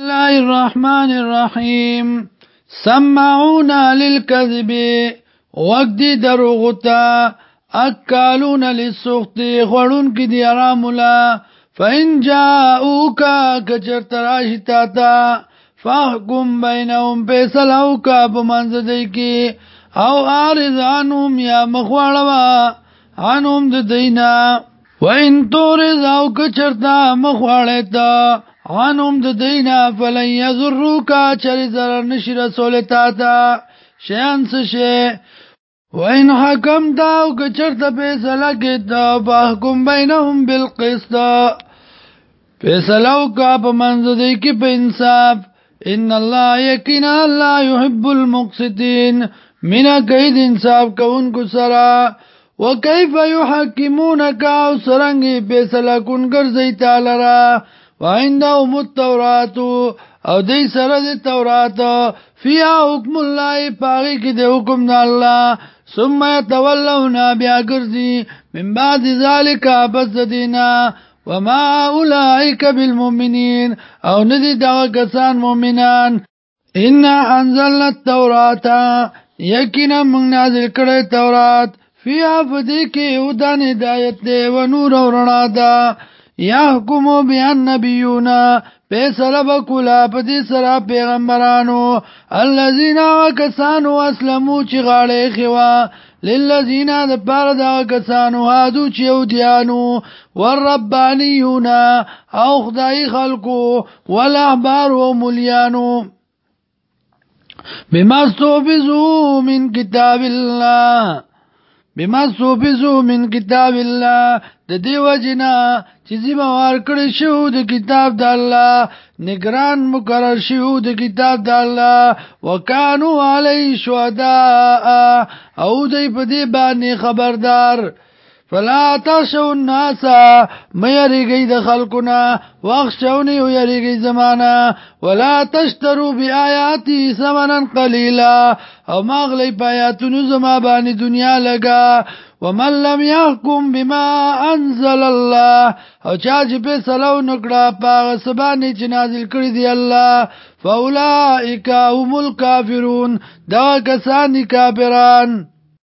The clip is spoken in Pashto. الله الرحمن الرحيم سمعونا للكذب وقد دروغتا اکالون لسخت غړون کې دی آرام لا فإن جاءوكا کچرت راشتا تا فاحكم بينهم بسلوكا بمنزدي کې او عارض عنهم يا مخواړوا عنهم د دینا وإن تورز او کچرتا مخواړتا عنهم د دینا فلن یذروکا چری zarar نشی رسول تا تا شیان څه شی وین حکم دا او کچرت فیصله کې دا بحکم بینهم بالقسط فیصله کا په منځ دی کې په انصاف ان الله یقینا الله يحب المقسطين من قید انصاف کوونکو سره وکيف يحكمونك او سرنګي فیصله کون ګرځي تعالی وعنده متورات او دې سره د تورات فيها حکم الله پاره کې د حکم د الله ثم يتولون بیا ګرځي من بعد ذلك پس دینا وما اولئك بالمؤمنين او ندي دا کسان مؤمنان ان انزلنا التوراة یقینا موږ نازل کړې تورات فيها فدي کې او د هدایت دی او نور او رڼا ده يحكم بها النبيون فیصله وکولا په دې سره پیغمبرانو الذين وكسانو اسلمو چې غاړې خوا للذين د پاره دا کسانو هادو چې وديانو والربانيون او خدای خلقو والاحبار او مليانو بما استوفزو من كتاب الله بما صوبزو من کتاب الله د دیو جنا چې زما وار کړی شو د کتاب د الله نگران مقرر شو د کتاب د الله وکانو علی شهدا او دې په دې باندې خبردار فلا تاسو الناس مېریږي د خلقنا واخښونی ويریږي زمانہ ولا تشترو بیااتی ثمنا قليلا او ماغلی پیاتونو زما باندې دنیا لگا ومن لم يحكم بما انزل الله او چا چې په سلو نکړه پاغه سبانه چې نازل کړی دی الله فاولائک هم الکافرون دا کسان کافران